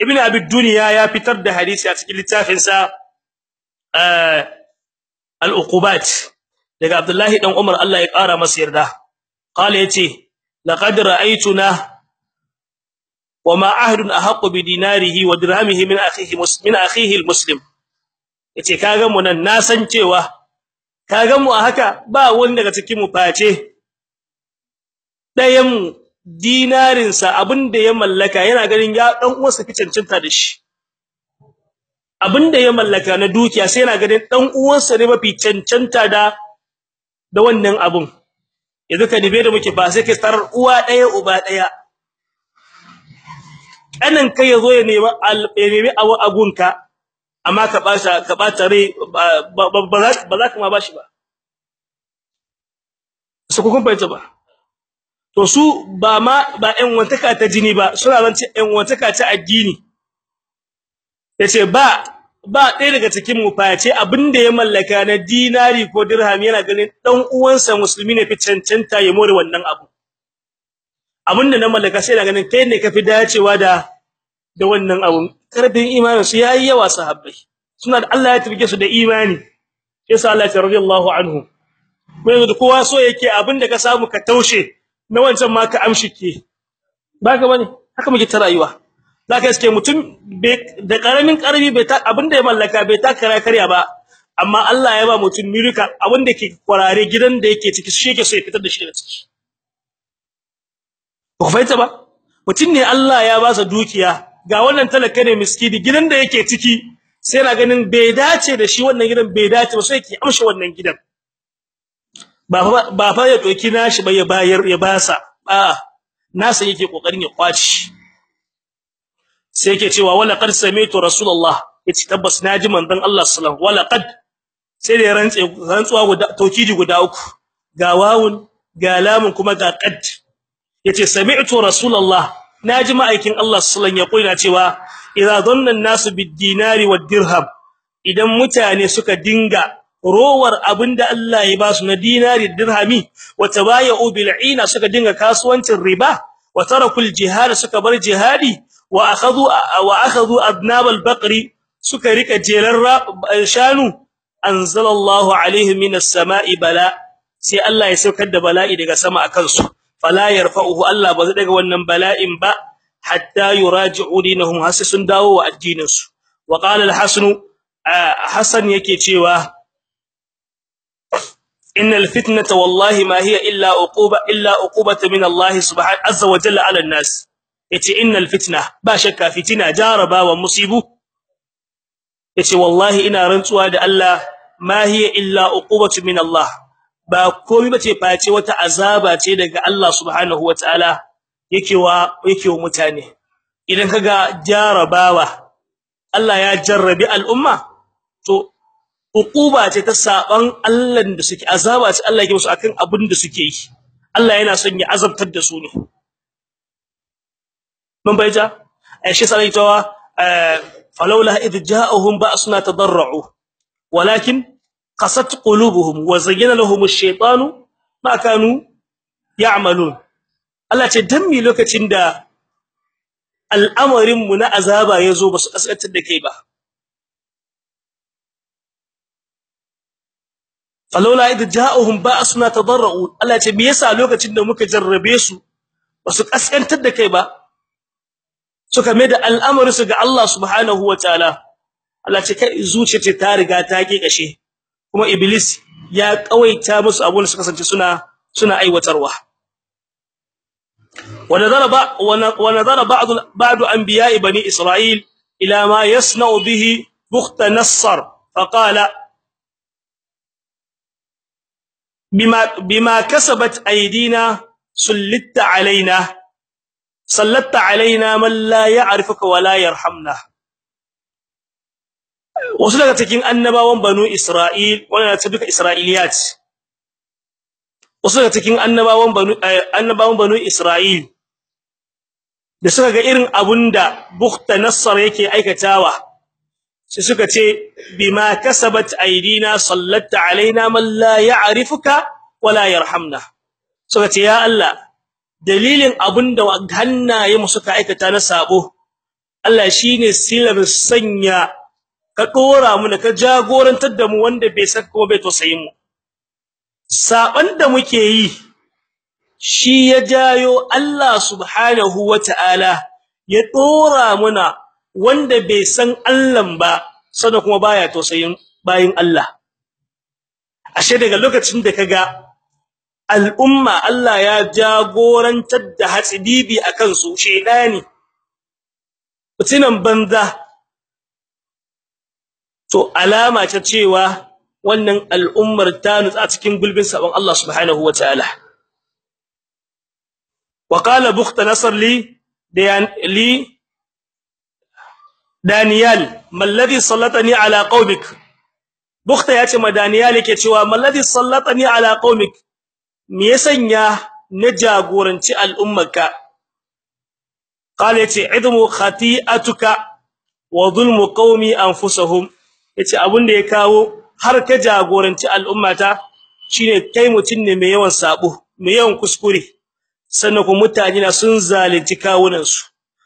ibn abi dunya ya fitar da hadisi a cikin littafin sa al-uqubat daga abdullahi dan umar Allah ya kara masa yarda. Qala ya ce laqad ra'aytuna wama ahdun ahqqu bi dinarihi wa dirhamihi min akhihi muslim ya ce kaga mu nan na san cewa kaga mu a haka ba wani daga cikin mu face ɗayan dinarin sa abin da ya mallaka yana ganin ya dan uwansa fi cancanta da shi abin da ya mallaka na dukiya sai yana ganin dan uwansa ne mafi cancanta da da wannan abun yanzu ka dibe da muke ba sai kai tarar uwa ɗaya uba ɗaya kanin kai ya zo ya nemi nemi agunka amma ka basha ka bata rai ba za ka ma bashi ba. Su ku kun fahimta ba? To su ba ma ba ɗan wantaka ta jini ba suna zance ɗan wantaka ta addini. Yace ba ba ɗaya daga cikin mu face abin da ya mallaka na dinari ko dirham yana ganin dan uwansa musulmi ne fi cancanta ya more wannan abu. Abin da na mallaka sai yana ganin kai ne kafi dacewa da da wannan abun. Karfin imanin su yayi yawa sahabbai. Suna da Allah ya tabbike su da imani. Yasa Allah ya radiyallahu anhu. Da kowa so yake abin da ka samu ka taushe na wancan ma ka amshike baka ba ne? Haka muke ta rayuwa. Zaka iske mutum da ƙaramin karɓi bai ta abin da ya mallaka bai ta kara karya ba. Amma Allah ya ba mutum mirika abin da ke kwarare gidan da yake ciki shi yake so ya fitar da shi daga ciki. Ku fahimta ba? Mutum ne Allah ya ba sa dukiya ga wannan talaka ne miskini gidan da yake ciki sai na ganin bai dace da shi wannan gidan bai dace ba sai yake amshi wannan gidan. Ba ba ya doki nashi ba ya bayar ya basa a nasa yake ƙoƙarin ya kwaci sai yake cewa wala qad sami'tu rasulullah ya ce tabbas na ji manzon Allah sallallahu wala qad sai da rantsuwa guda taukidi guda uku. Ga wawun ga lamun kuma ga qad. Ya ce sami'tu rasulullah na ji ma'aikin Allah sallallahu ya koina cewa idza dhanna an-nasu bid-dinari wad-dirham. Idan mutane suka dinga rowar abin da Allah ya ba su na dinari dirhami wa tabayu bil-ina suka dinga kasuwancin riba wa tarakul jihad suka bar jihadi wa akhadhu wa akhadhu adnab al-baqri suka riƙa jelar shanu anzalallahu alaihim minas sama'i bala sai Allah ya saukar da bala'i daga sama akan su fala yarfa'uhu Allah ba zai daga wannan bala'in ba hatta yuraji'u dinahum hasi sun dawo wa addinin su wa qala al-hasan hasan yake cewa innal fitnata wallahi ma hiya illa uquba illa uqubatu min Allah subhanahu azza wa jalla 'ala an-nas. Yace innal fitna ba shakka fitina jaraba wa musibu. Yace wallahi ina rantsuwa da Allah ma hiya illa uqubatu min Allah. Ba komai bace face wata azaba ce daga Allah subhanahu wataala yake wa yake wa mutane. Idan kaga jarabawa Allah ya jarrabi al'umma to uquba ce ta saban Allah da suke azaba ce Allah yake musu akan abin da suke yi. Allah yana son ya azabtar da su ne. Mun bayyana? Aisha sai tawa falawla idh ja'ahum ba'suna tadarru walakin qasat qulubuhum wa zayyana lahum ash-shaytanu ma kanu ya'malun Allah ce dan mi lokacin da al'amarin mu na azaba ya zo ba su kasantar da kai ba falawla idh ja'ahum ba'suna tadarru Allah ce me yasa lokacin da muka jarrabe su ba su kaskantar da kai ba suka mai da al'amari su ga Allah subhanahu wataala Allah ce kai zuciya ta riga ta kashe kuma iblis ya kawaita musu abun suka kasance suna suna aiwatarwa wa nadara ba wa nadara ba'd ba'd anbiya'i bani isra'il ila ma yasna'u bihi bukht nassar faqala bima bima kasabat aydina sullatta alaina sallatta alaina man la ya'rifuka wa la yarhamna wasu daga cikin annabawan banu isra'il wannan ta duka isra'iliyat. Wasu daga cikin annabawan banu annabawan banu isra'il da suka ga irin abunda bukhta nassar yake aikatawa sai suka ce bima kasabat aidina sallatta alaina man la ya'rifuka wa la yarhamna. Suka ce ya Allah dalilin abin da hannaye mu suka aikata na sabo Allah shine silar sanya ka dora mu ka jagorantar da mu wanda bai saka kuma bai tausayin mu. Saban da muke yi shi ya jayo Allah subhanahu wataala ya dora muna wanda bai san Allah ba sannan kuma baya tausayin bayin Allah. Ashe daga lokacin da kaga al'umma Allah ya jagorantar da hatsibibi akan su shedani mutunan banza to alama ta cewa wannan al'ummar ta nutsa cikin gulbin sabon Allah subhanahu wataala wa qala bukht nasr li li daniyal malladhi sallatani ala qaumik bukht ya ce ma daniyal yake cewa malladhi sallatani ala qaumik me yasanya na jagoranci al'ummarka? Qala ya ce idmu khati'atuka wa dhulmu qaumi anfusahum. Ya ce abin da ya kawo har ka jagoranci al'ummata shine kai mutun ne mai yawan sabo mai yawan kuskure. Sannan kuma mutane na sun zalunci kawunan su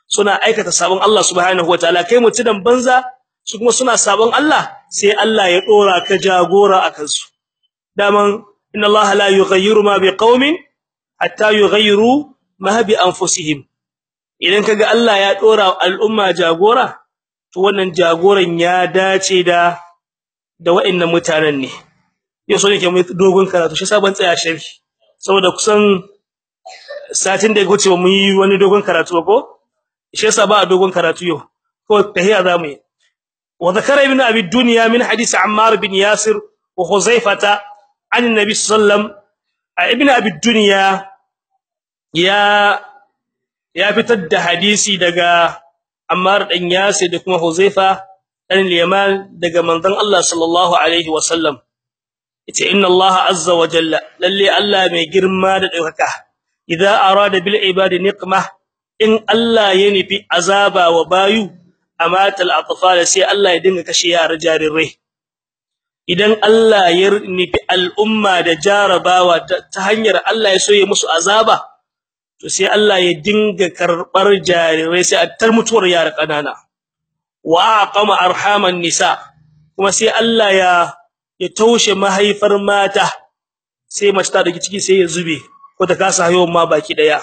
suna aikata sabon Allah subhanahu wataala kai mutunan banza su kuma suna sabon Allah sai Allah ya dora ka jagora akan su daman inna Allah la yughayyiru ma biqaumin hatta yughayyiru ma bi anfusihim. Idan kaga Allah ya dora al'umma jagora to wannan jagoran ya dace da da wa'annan mutanen ne. Yau so nake mu dogon karatu shi saban tsaya sharhi. Saboda kusan satin da ya wuce mu yi wani dogon karatu ba ko? Shi yasa ba dogon karatu yau. Ko tahiya za mu yi. Wa zakara ibn abi dunya min hadith ammar bin yasir wa huzaifata an annabi sallam ibn abi dunya ya ya fitar da hadisi daga ammar dan yasir da kuma huzaifa dan liyaman daga manzon Allah sallallahu alaihi wasallam. Yace inna Allah azza wa jalla lalle Allah mai girma da ɗaukaka idza arada bil ibadi niqmah in Allah ya nufi azaba wa bayu amatal atfal sai Allah ya dinga kashe yara jarirai. Idan Allah ya nufi al'umma da jarabawa ta hanyar Allah ya so ya musu azaba to sai Allah ya dinga karɓar jarirai sai a tar mutuwar yara kanana wa aqama arhaman nisa kuma sai Allah ya ya taushe mahaifar mata sai mace ta dake ciki sai ya zube ko ta kasa hayo ma baki ɗaya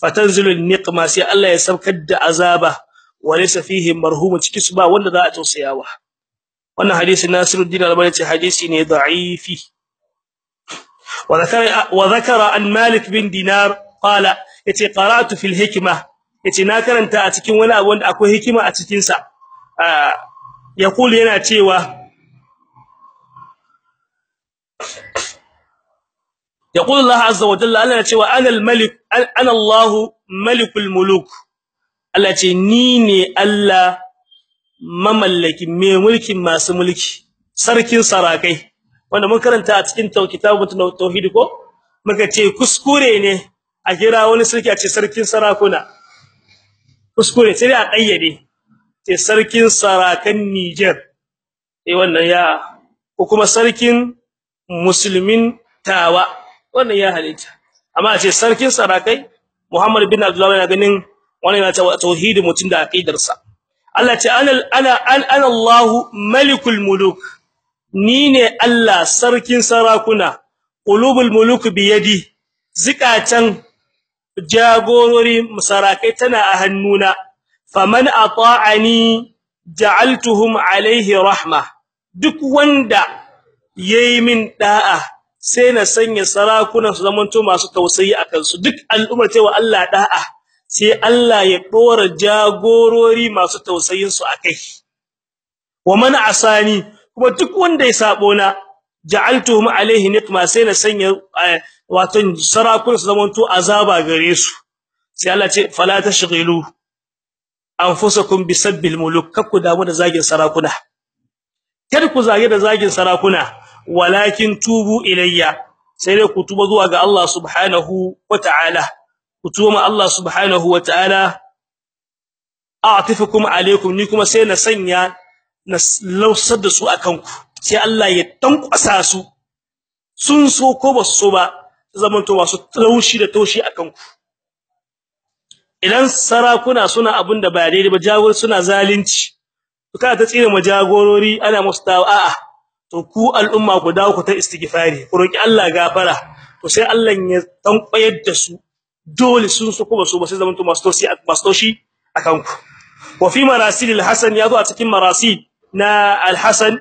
fatanzilu niqma sai Allah ya saukar da azaba walaysa fihi marhum ciki su ba wanda za a tausayawa. Wannan hadisi Nasiruddin Albani ce hadisi ne da'ifi. Wa zakara an Malik bin Dinar qala ya ce qara'tu fil hikma ya ce na karanta a cikin wani abu wanda akwai hikima a cikin sa yaqul yana cewa yaqul Allah azza wa jalla Allah cewa ana al malik ana Allah malikul muluk. Allah ce ni ne Allah mamallaki mai mulkin masu mulki sarkin sarakai. Wanda mun karanta a cikin tauhid ko muka ce kuskure ne a kira wani sarki a ce sarkin sarakuna. Kuskure sai a kayyade ce sarkin sarakan Niger. Eh wannan ya ko kuma sarkin musulmin tawa wannan ya halitta. Amma a ce sarkin sarakai Muhammad bin Abdullah yana ganin wannan yana tauhidi mutun da aqidarsa. Allah ce ana ana ana Allah malikul muluk. Ni ne Allah sarkin sarakuna. Qulubul muluk bi yadi zikatan jagorori musarakai tana a hannuna. Faman ata'ani ja'altuhum alaihi rahma. Duk wanda yayi min da'a sai na sanya sarakunan su zamanto masu tausayi akan su duk al'ummar cewa Allah da'a sai Allah ya dora jagorori masu tausayin su akai wa man asani kuma duk wanda ya sabo na ja'altuhum alaihi niqma sai na sanya wato sarakunan su zamanto azaba gare su. Sai Allah ce fala tashghilu anfusakum bisabbil muluk. Kakku damu da zagin sarakuna. Kada ku zage da zagin sarakuna. Walakin tubu ilayya. Sai dai ku tuba zuwa ga Allah subhanahu wataala ku tuba ma Allah subhanahu wataala a'tifukum alaykum. Ni kuma sai na sanya na lausar da su akan ku sai Allah ya tankwasa su. Sun so ko ba su so ba zaman to masu laushi da taushi akan ku idan sarakuna suna abin da ba daidai ba jagor suna zalunci to kada ta tsire mu jagorori ana musu a'a to ku al'umma ku dawo ku ta istighfari ku roki Allah gafara. To sai Allah ya tankwayar da su dole sun su kuma su ba sai zamanto masu tosi masu toshi akan ku wa fi marasil al-hasan ya zo a cikin marasil na al-hasan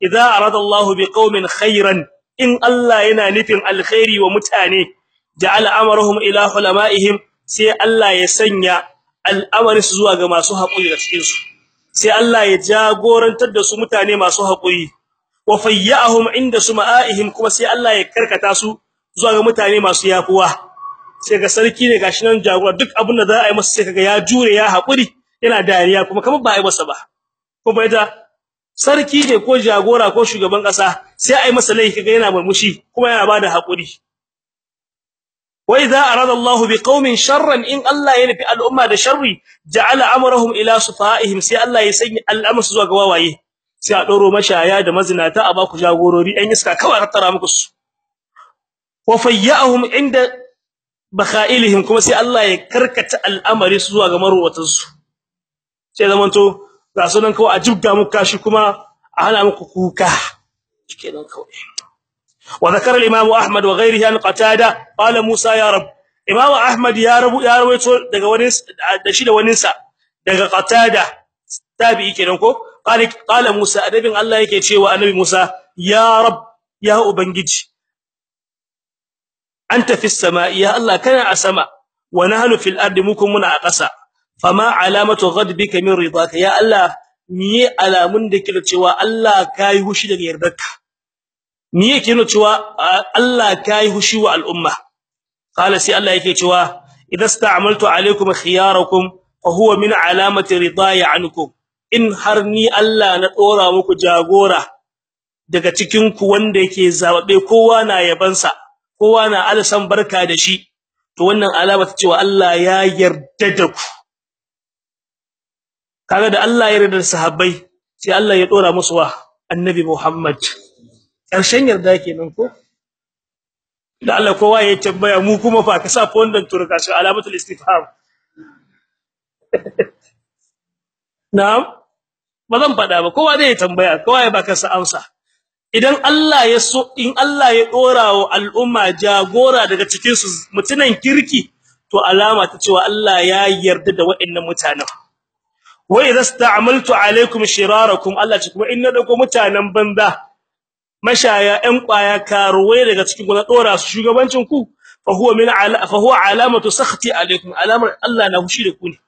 idza arada Allah biqaumin khairan in Allah yana nufin alkhairi wa mutane ja'ala amruhum ila ulama'ihim sai Allah ya sanya al'amarin su zuwa ga masu haƙuri da cikin su sai Allah ya jagorantar da su mutane masu haƙuri. Wa fayyahum inda suma'ihim kuma sai Allah ya karkata su zuwa ga mutane masu yafuwa. Sai ga sarki ne gashi nan jagora duk abin da za a yi masa sai kaga ya jure ya haƙuri yana dariya kuma kamar ba a yi masa ba. Ko bai da sarki ne ko jagora ko shugaban kasa sai a yi masa laifi kaga yana murmushi kuma yana ba da haƙuri. Wa idza arada Allahu biqaumin sharran in Allah ya nufi al'umma da sharri ja'ala amrahum ila sufaihim sai Allah ya sanya al'amr zuwa ga wawaye. Sai a doro mashaya da mazinata a baku jagorori ɗan iska kawai rattara muku su. Wa fayyahum inda bakhailihim kuma sai Allah ya karkata al'amari su zuwa ga marwatan su sai zamanto ga sunan kawai a jibga muku kashi kuma a hana muku kuka. Kenan kawai. Wa zakara al-imam ahmad wa ghayrihi an qatada qala musa ya rab imam ahmad ya rabu ya rawaito daga wani da shi da wani sa daga qatada tabi'i kenan ko? Qala qala musa adabin Allah yake cewa annabi musa ya rab ya ubangiji anta fis sama'i ya Allah kana a sama wa nahnu fil ardi mukum muna a ƙasa. Fama alamatu ghadbika min ridaka ya Allah miye alamun da kike cewa Allah kai hushi daga yardarka? Miye kike cewa Allah kai hushi wa al'umma? Qala sai Allah yake cewa idza sta'amaltu alaykum khiyarakum fa huwa min alamati ridaya ankum. In har ni Allah na dora muku jagora daga cikin ku wanda yake zababe kowa na yabansa kowa na alsan barka da shi to wannan alama ta cewa Allah ya yarda da ku. Kaga da Allah ya yarda da sahabbai sai Allah ya dora musu wa annabi Muhammad. Karshen yarda kenan ko? Da Allah kowa ya tambaya mu kuma fa ka sa fa wannan turka shi alamatul istifham. *laughs* Na'am? Bazan fada ba kowa zai tambaya kowa ya baka sa amsa. Idan Allah ya so in Allah ya dora wa al'umma jagora daga cikin su mutunan kirki to alama ta cewa Allah ya yarda da waɗannan mutanen. wa idza sta'amaltu alaikum shirarakum Allah ce kuma in na ɗauko mutanen banza mashaya ɗan ƙwaya karuwai daga cikin ku na dora su shugabancin ku fa huwa min fa huwa alamatu sakhti alaikum alamar Allah na hushi da ku ne.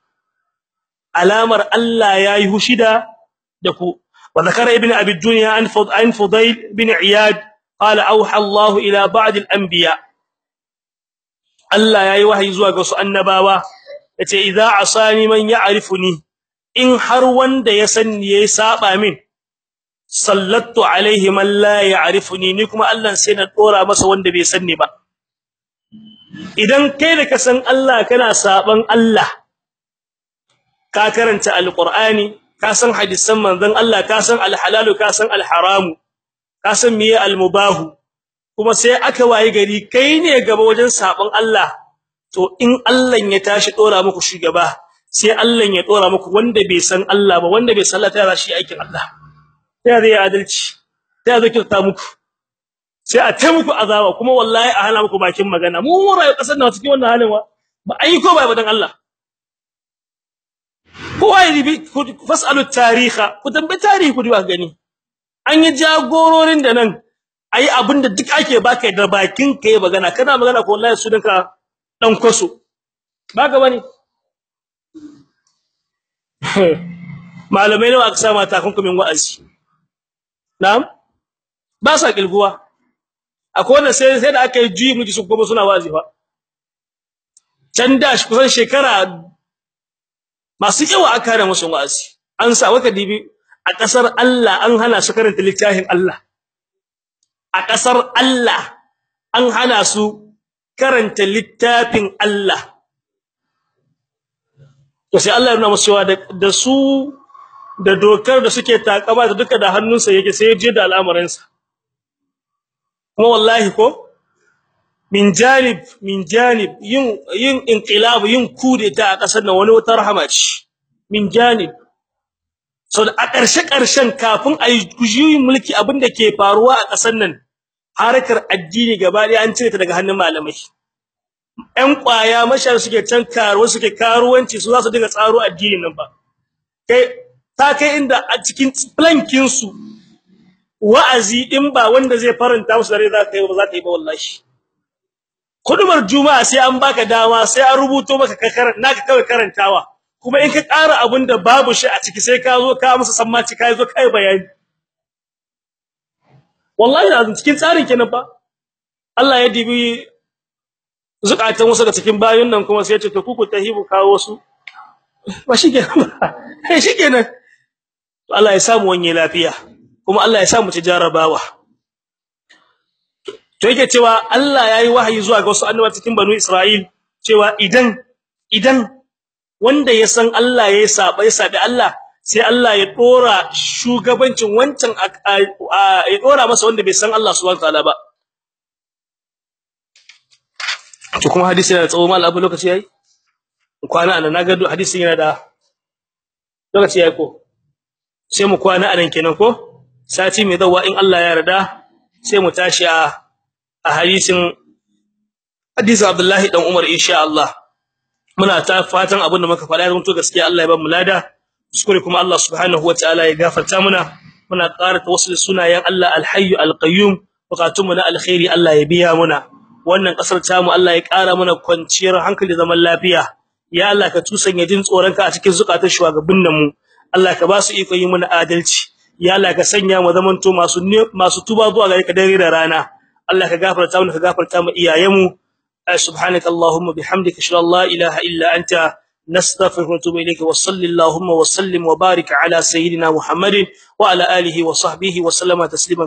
Alamar Allah yayi hushi da ku. Wa zakara ibn abi dunya an fud an fudail bin iyad qala auha Allah ila ba'd al-anbiya' Allah yayi wahayi zuwa ga su annabawa. Yace idza asani man ya'rifuni in har wanda ya sanni yayi saba min sallatu alaihi man la ya'rifuni ni kuma Allah sai na dora masa wanda bai sanni ba. Idan kai da ka san Allah kana saban Allah ka karanta alqur'ani ka san hadisan manzon Allah ka san alhalalu ka san alharamu ka san miye almubahu kuma sai aka waye gari kai ne gaba wajen sabon Allah to in Allah ya tashi dora muku shugaba sai Allah ya dora muku wanda bai san Allah ba wanda bai sallata ya shi aikin Allah? Sai zai adalci? Sai zai kirta muku? Sai a tai muku azaba kuma wallahi a hana muku bakin magana. Mu rayu ƙasar na cikin wannan halin wa? Ba ai ko ba dan Allah. Kowa ya ribi fasalu tariha ku tambayi tarihi ku duba gani. An yi jagororin da nan ayi abin da duk ake baka da bakin kai magana. Kana magana ko wallahi su dinka dan kwaso. Baka ba ne? *laughs* malamai nawa aka sama takunkumin wa'azi? Na'am? Ba sa kilguwa akwai wanda sai sai da aka yi juyi miji su kuma suna wa'azi fa can da shi kusan shekara masu yawa aka hana musu wa'azi. An sa waƙa dibi a ƙasar Allah an hana su karanta littafin Allah. A ƙasar Allah an hana su karanta littafin Allah. To sai Allah ya nuna musu cewa da su da dokar da suke takaba da duka da hannunsa yake sai ya je da al'amuransa kuma wallahi ko min janib min janib yin yin inqilab yin kudeta a ƙasar nan wani wata rahama ce. Min janib. So a ƙarshe ƙarshen kafin ayi kujiyin mulki abin da ke faruwa a ƙasar nan harkar addini gaba ɗaya an cire ta daga hannun malamai. Ƴan ƙwaya mashar suke can karuwa suke karuwanci su za su dinga tsaro addinin nan ba. Kai ta kai inda a cikin plankin su wa'azi in ba wanda zai faranta musu dare za ka yi ba za ka yi ba wallahi. Kudumar juma'a sai an baka dama sai an rubuto maka kakar naka kawai karantawa. Kuma in ka ƙara abin da babu shi a ciki sai ka zo ka musu sammaci kai zo kai bayani. Wallahi azin cikin tsarin kenan fa. Allah ya dibi zukatan wasu da cikin bayun nan kuma sai ya ce to ku ku tahibu kawo su. Ba shikenan ba. Shikenan to Allah ya samu wanye lafiya kuma Allah ya samu ci jarabawa. To yake cewa Allah yayi wahayi zuwa ga wasu annabawa cikin banu Isra'il cewa idan idan wanda ya san Allah ya saba ya sabi Allah sai Allah ya dora shugabancin wancan ya dora masa wanda bai san Allah subhanahu wataala ba. To kuma hadisi yana da tsawo mal lokaci yayi? Kwana a nan na ga hadisin yana da lokaci yayi ko? Sai mu kwana a nan kenan ko? Sati mai dawa in Allah ya yarda sai mu tashi a hadisin hadisin Abdullahi dan Umar insha Allah. Muna ta fatan abin da muka faɗa ya zanto gaskiya Allah ya ba mu lada. Kuskure kuma Allah subhanahu wataala ya gafarta muna. Muna ƙara tawassul sunayen Allah al-hayy al-qayyum. Bukatun mu na alkhairi Allah ya biya muna. Wannan ƙasar ta mu Allah ya ƙara mana kwanciyar hankali zaman lafiya. Ya Allah ka tusanya jin tsoronka a cikin zukatan shugabannin mu. Allah ka ba su iko yi mana adalci. Ya Allah ka sanya mu zamanto masu masu tuba zuwa gare ka dare da rana. Allah ka gafarta mu ka gafarta mu iyayenmu subhanaka allahumma bihamdika an la ilaha illa anta nastaghfiruka wa natubu ilayka wa sallallahu wa sallim wa barik ala sayyidina muhammadin wa ala alihi wa sahbihi wa sallama tasliman